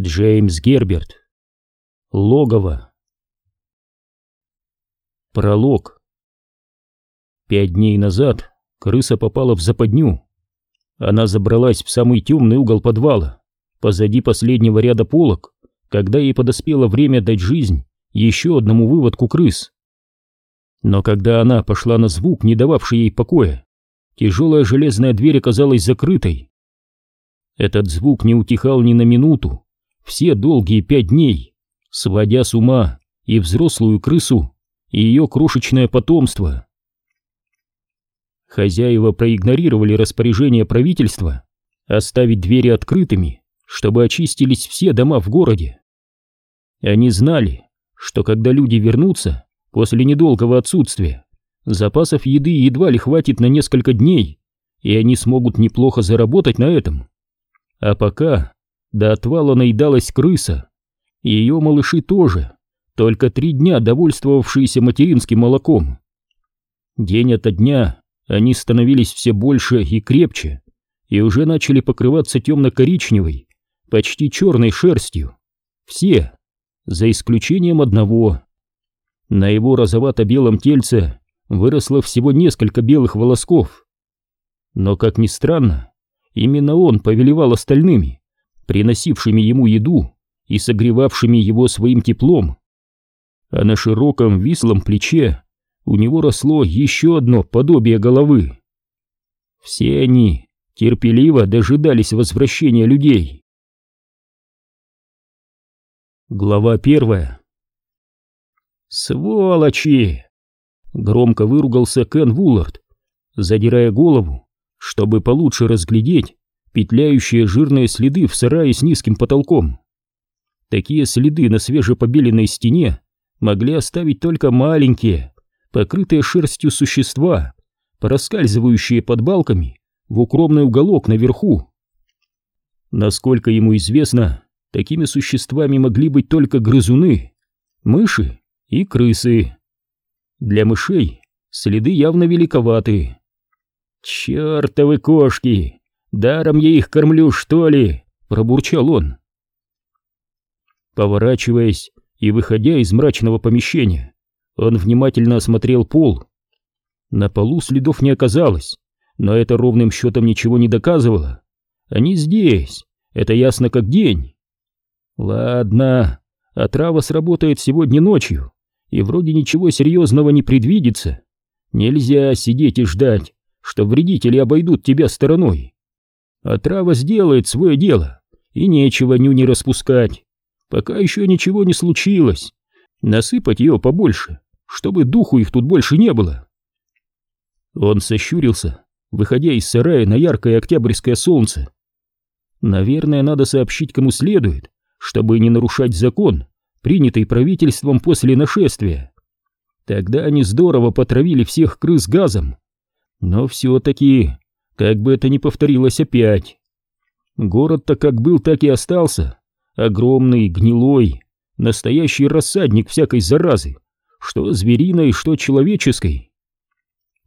Джеймс Герберт. Логово. Пролог. Пять дней назад крыса попала в западню. Она забралась в самый темный угол подвала, позади последнего ряда полок, когда ей подоспело время дать жизнь еще одному выводку крыс. Но когда она пошла на звук, не дававший ей покоя, тяжелая железная дверь оказалась закрытой. Этот звук не утихал ни на минуту, все долгие пять дней, сводя с ума и взрослую крысу, и ее крошечное потомство. Хозяева проигнорировали распоряжение правительства оставить двери открытыми, чтобы очистились все дома в городе. Они знали, что когда люди вернутся после недолгого отсутствия, запасов еды едва ли хватит на несколько дней, и они смогут неплохо заработать на этом. А пока до отвала наедалась крыса. Ее малыши тоже, только три дня довольствовавшиеся материнским молоком. День ото дня они становились все больше и крепче, и уже начали покрываться темно-коричневой, почти черной шерстью. Все, за исключением одного. На его розовато-белом тельце выросло всего несколько белых волосков. Но, как ни странно, именно он повелевал остальными приносившими ему еду и согревавшими его своим теплом. А на широком вислом плече у него росло еще одно подобие головы. Все они терпеливо дожидались возвращения людей. Глава первая «Сволочи!» — громко выругался Кен Вуллард, задирая голову, чтобы получше разглядеть петляющие жирные следы в сарае с низким потолком. Такие следы на свежепобеленной стене могли оставить только маленькие, покрытые шерстью существа, проскальзывающие под балками в укромный уголок наверху. Насколько ему известно, такими существами могли быть только грызуны, мыши и крысы. Для мышей следы явно великоваты. «Чертовы кошки!» Даром я их кормлю, что ли?» — пробурчал он. Поворачиваясь и выходя из мрачного помещения, он внимательно осмотрел пол. На полу следов не оказалось, но это ровным счетом ничего не доказывало. Они здесь, это ясно как день. Ладно, отрава сработает сегодня ночью, и вроде ничего серьезного не предвидится. Нельзя сидеть и ждать, что вредители обойдут тебя стороной. Отрава сделает свое дело, и нечего нюни распускать. Пока еще ничего не случилось. Насыпать ее побольше, чтобы духу их тут больше не было. Он сощурился, выходя из сарая на яркое октябрьское солнце. Наверное, надо сообщить кому следует, чтобы не нарушать закон, принятый правительством после нашествия. Тогда они здорово потравили всех крыс газом. Но все-таки как бы это ни повторилось опять. Город-то как был, так и остался. Огромный, гнилой, настоящий рассадник всякой заразы, что звериной, что человеческой.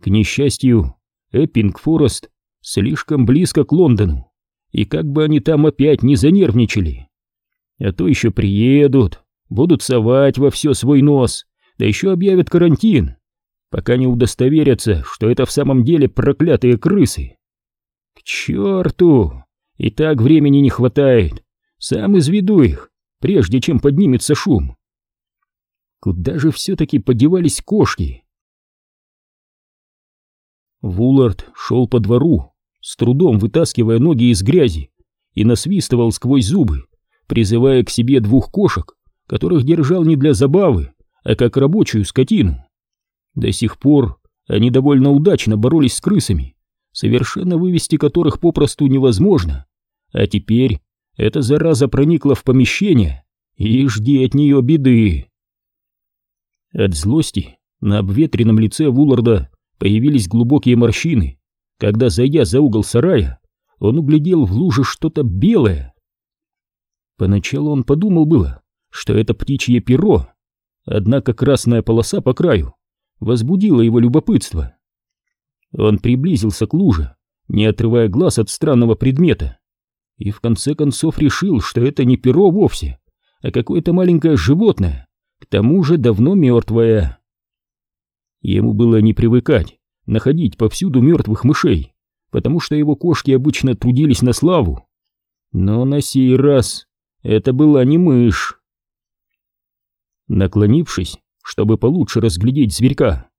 К несчастью, Эппинг-Форест слишком близко к Лондону, и как бы они там опять не занервничали. А то еще приедут, будут совать во все свой нос, да еще объявят карантин, пока не удостоверятся, что это в самом деле проклятые крысы. К черту! И так времени не хватает. Сам изведу их, прежде чем поднимется шум. Куда же все-таки подевались кошки? Вулард шел по двору, с трудом вытаскивая ноги из грязи, и насвистывал сквозь зубы, призывая к себе двух кошек, которых держал не для забавы, а как рабочую скотину. До сих пор они довольно удачно боролись с крысами, совершенно вывести которых попросту невозможно. А теперь эта зараза проникла в помещение, и жди от нее беды. От злости на обветренном лице Вулларда появились глубокие морщины, когда, зайдя за угол сарая, он углядел в луже что-то белое. Поначалу он подумал было, что это птичье перо, однако красная полоса по краю возбудила его любопытство. Он приблизился к луже, не отрывая глаз от странного предмета, и в конце концов решил, что это не перо вовсе, а какое-то маленькое животное, к тому же давно мертвое. Ему было не привыкать находить повсюду мертвых мышей, потому что его кошки обычно трудились на славу. Но на сей раз это была не мышь. Наклонившись, чтобы получше разглядеть зверька,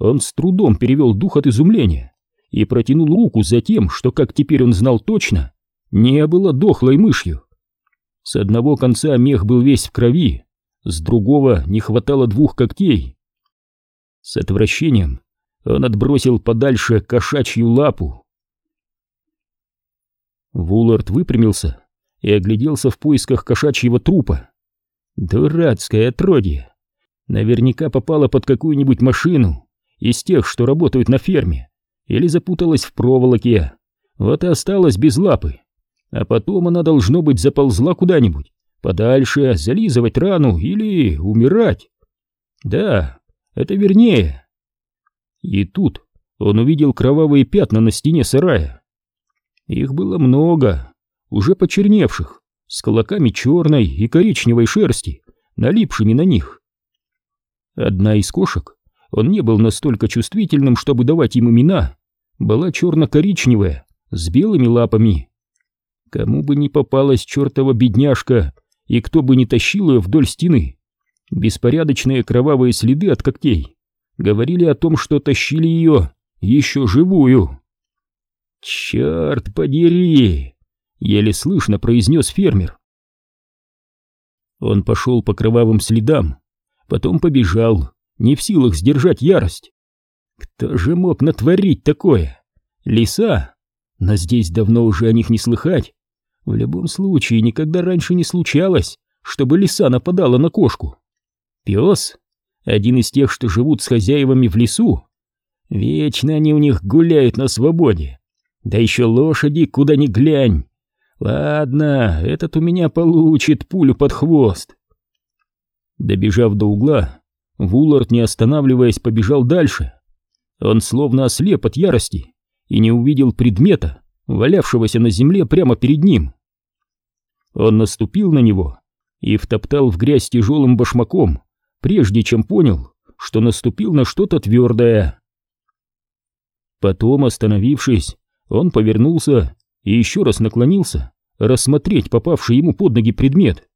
он с трудом перевел дух от изумления и протянул руку за тем, что, как теперь он знал точно, не было дохлой мышью. С одного конца мех был весь в крови, с другого не хватало двух когтей. С отвращением он отбросил подальше кошачью лапу. Вулард выпрямился и огляделся в поисках кошачьего трупа. Дурацкое отродье. Наверняка попала под какую-нибудь машину из тех, что работают на ферме, или запуталась в проволоке. Вот и осталась без лапы. А потом она, должно быть, заползла куда-нибудь, подальше, зализывать рану или умирать. Да, это вернее. И тут он увидел кровавые пятна на стене сарая. Их было много, уже почерневших, с колоками черной и коричневой шерсти, налипшими на них. Одна из кошек, он не был настолько чувствительным, чтобы давать им имена, была черно-коричневая, с белыми лапами. Кому бы ни попалась чертова бедняжка, и кто бы ни тащил ее вдоль стены, беспорядочные кровавые следы от когтей говорили о том, что тащили ее еще живую. «Черт подери!» — еле слышно произнес фермер. Он пошел по кровавым следам, потом побежал, не в силах сдержать ярость. Кто же мог натворить такое? Лиса? Но здесь давно уже о них не слыхать. В любом случае, никогда раньше не случалось, чтобы лиса нападала на кошку. Пес? Один из тех, что живут с хозяевами в лесу? Вечно они у них гуляют на свободе. Да еще лошади, куда ни глянь. Ладно, этот у меня получит пулю под хвост. Добежав до угла, Вулард, не останавливаясь, побежал дальше. Он словно ослеп от ярости и не увидел предмета, валявшегося на земле прямо перед ним. Он наступил на него и втоптал в грязь тяжелым башмаком, прежде чем понял, что наступил на что-то твердое. Потом, остановившись, он повернулся и еще раз наклонился рассмотреть попавший ему под ноги предмет.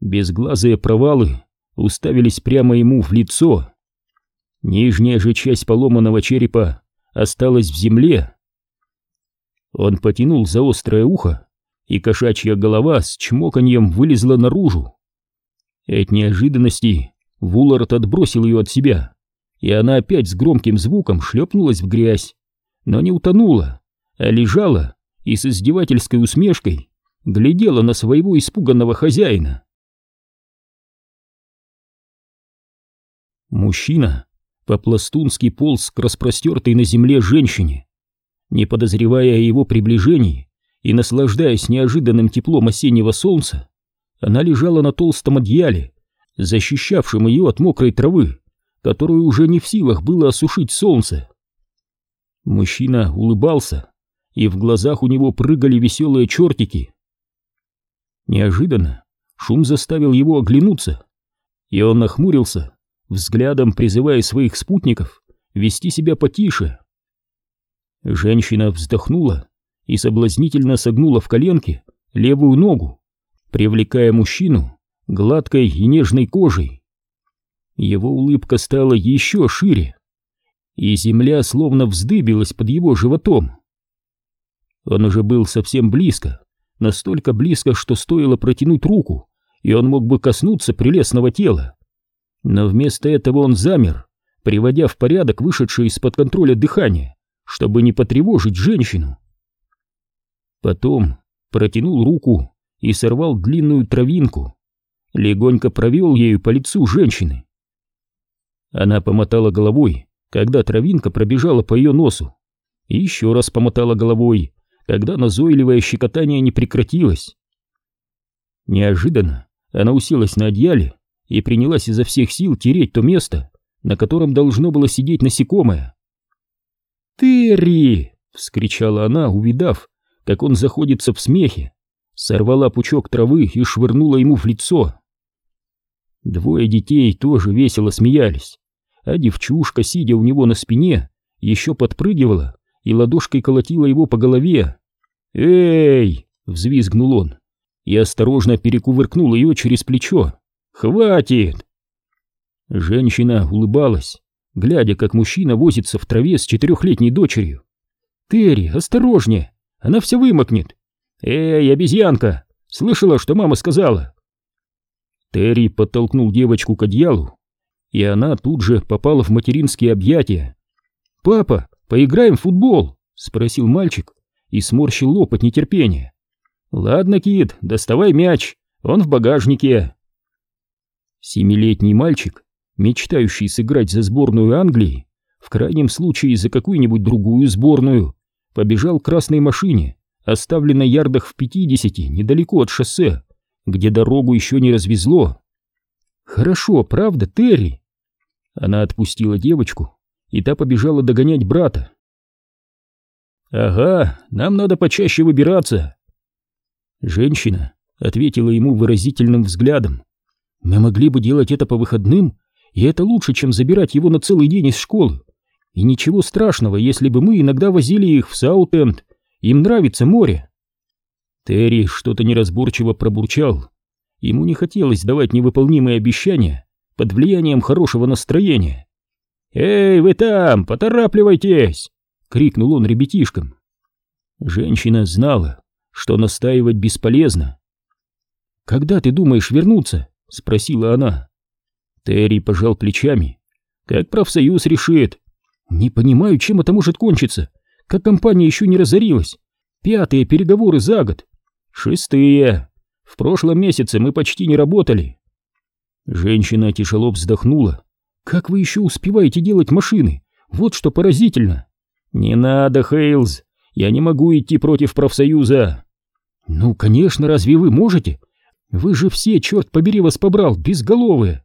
Безглазые провалы уставились прямо ему в лицо. Нижняя же часть поломанного черепа осталась в земле. Он потянул за острое ухо, и кошачья голова с чмоканьем вылезла наружу. От неожиданности Вулард отбросил ее от себя, и она опять с громким звуком шлепнулась в грязь, но не утонула, а лежала и с издевательской усмешкой глядела на своего испуганного хозяина. Мужчина по-пластунски полз к распростертой на земле женщине. Не подозревая о его приближении и наслаждаясь неожиданным теплом осеннего солнца, она лежала на толстом одеяле, защищавшем ее от мокрой травы, которую уже не в силах было осушить солнце. Мужчина улыбался, и в глазах у него прыгали веселые чертики. Неожиданно шум заставил его оглянуться, и он нахмурился, взглядом призывая своих спутников вести себя потише. Женщина вздохнула и соблазнительно согнула в коленке левую ногу, привлекая мужчину гладкой и нежной кожей. Его улыбка стала еще шире, и земля словно вздыбилась под его животом. Он уже был совсем близко, настолько близко, что стоило протянуть руку, и он мог бы коснуться прелестного тела. Но вместо этого он замер, приводя в порядок вышедшее из-под контроля дыхание, чтобы не потревожить женщину. Потом протянул руку и сорвал длинную травинку, легонько провел ею по лицу женщины. Она помотала головой, когда травинка пробежала по ее носу, и еще раз помотала головой, когда назойливое щекотание не прекратилось. Неожиданно она уселась на одеяле и принялась изо всех сил тереть то место, на котором должно было сидеть насекомое. «Терри!» — вскричала она, увидав, как он заходится в смехе, сорвала пучок травы и швырнула ему в лицо. Двое детей тоже весело смеялись, а девчушка, сидя у него на спине, еще подпрыгивала и ладошкой колотила его по голове. «Эй!» — взвизгнул он и осторожно перекувыркнул ее через плечо. «Хватит!» Женщина улыбалась, глядя, как мужчина возится в траве с четырехлетней дочерью. «Терри, осторожнее! Она вся вымокнет!» «Эй, обезьянка! Слышала, что мама сказала?» Терри подтолкнул девочку к одеялу, и она тут же попала в материнские объятия. «Папа, поиграем в футбол?» — спросил мальчик и сморщил лоб от нетерпения. «Ладно, Кит, доставай мяч, он в багажнике». Семилетний мальчик мечтающий сыграть за сборную Англии, в крайнем случае за какую-нибудь другую сборную, побежал к красной машине, оставленной ярдах в пятидесяти, недалеко от шоссе, где дорогу еще не развезло. «Хорошо, правда, Терри?» Она отпустила девочку, и та побежала догонять брата. «Ага, нам надо почаще выбираться». Женщина ответила ему выразительным взглядом. «Мы могли бы делать это по выходным и это лучше, чем забирать его на целый день из школы. И ничего страшного, если бы мы иногда возили их в Саутенд. Им нравится море. Терри что-то неразборчиво пробурчал. Ему не хотелось давать невыполнимые обещания под влиянием хорошего настроения. «Эй, вы там, поторапливайтесь!» — крикнул он ребятишкам. Женщина знала, что настаивать бесполезно. «Когда ты думаешь вернуться?» — спросила она. Терри пожал плечами. Как профсоюз решит. Не понимаю, чем это может кончиться. Как компания еще не разорилась. Пятые переговоры за год. Шестые. В прошлом месяце мы почти не работали. Женщина тяжело вздохнула. Как вы еще успеваете делать машины? Вот что поразительно. Не надо, Хейлз. Я не могу идти против профсоюза. Ну, конечно, разве вы можете? Вы же все, черт побери, вас побрал, безголовые.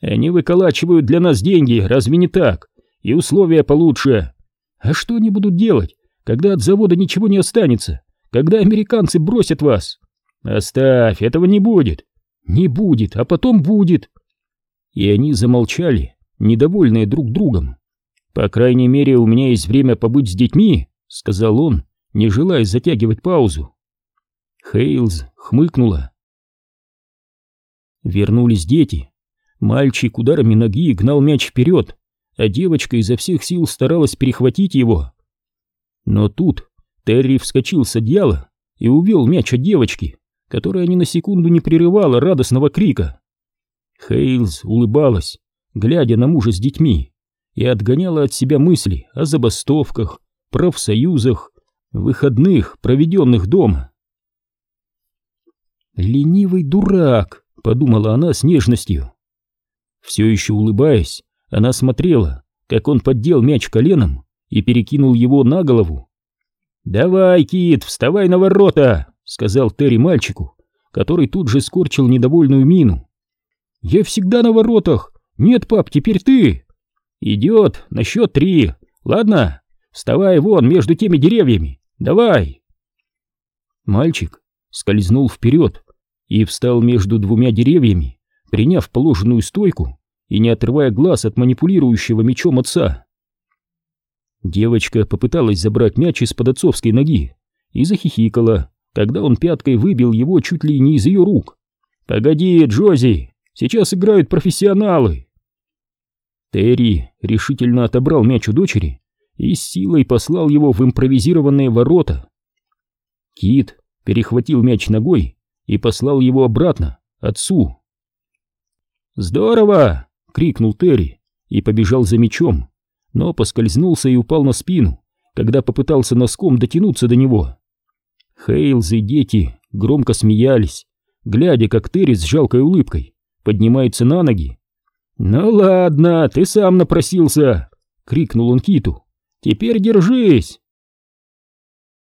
Они выколачивают для нас деньги, разве не так? И условия получше. А что они будут делать, когда от завода ничего не останется? Когда американцы бросят вас? Оставь, этого не будет. Не будет, а потом будет. И они замолчали, недовольные друг другом. По крайней мере, у меня есть время побыть с детьми, сказал он, не желая затягивать паузу. Хейлз хмыкнула. Вернулись дети, Мальчик ударами ноги гнал мяч вперед, а девочка изо всех сил старалась перехватить его. Но тут Терри вскочил с одеяла и увел мяч от девочки, которая ни на секунду не прерывала радостного крика. Хейлз улыбалась, глядя на мужа с детьми, и отгоняла от себя мысли о забастовках, профсоюзах, выходных, проведенных дома. «Ленивый дурак», — подумала она с нежностью. Все еще улыбаясь, она смотрела, как он поддел мяч коленом и перекинул его на голову. «Давай, Кит, вставай на ворота!» — сказал Терри мальчику, который тут же скорчил недовольную мину. «Я всегда на воротах! Нет, пап, теперь ты!» «Идет на счет три! Ладно, вставай вон между теми деревьями! Давай!» Мальчик скользнул вперед и встал между двумя деревьями, приняв положенную стойку и не отрывая глаз от манипулирующего мечом отца. Девочка попыталась забрать мяч из-под отцовской ноги и захихикала, когда он пяткой выбил его чуть ли не из ее рук. «Погоди, Джози, сейчас играют профессионалы!» Терри решительно отобрал мяч у дочери и с силой послал его в импровизированные ворота. Кит перехватил мяч ногой и послал его обратно, отцу. «Здорово!» — крикнул Терри и побежал за мечом, но поскользнулся и упал на спину, когда попытался носком дотянуться до него. Хейлз и дети громко смеялись, глядя, как Терри с жалкой улыбкой поднимается на ноги. «Ну ладно, ты сам напросился!» — крикнул он Киту. «Теперь держись!»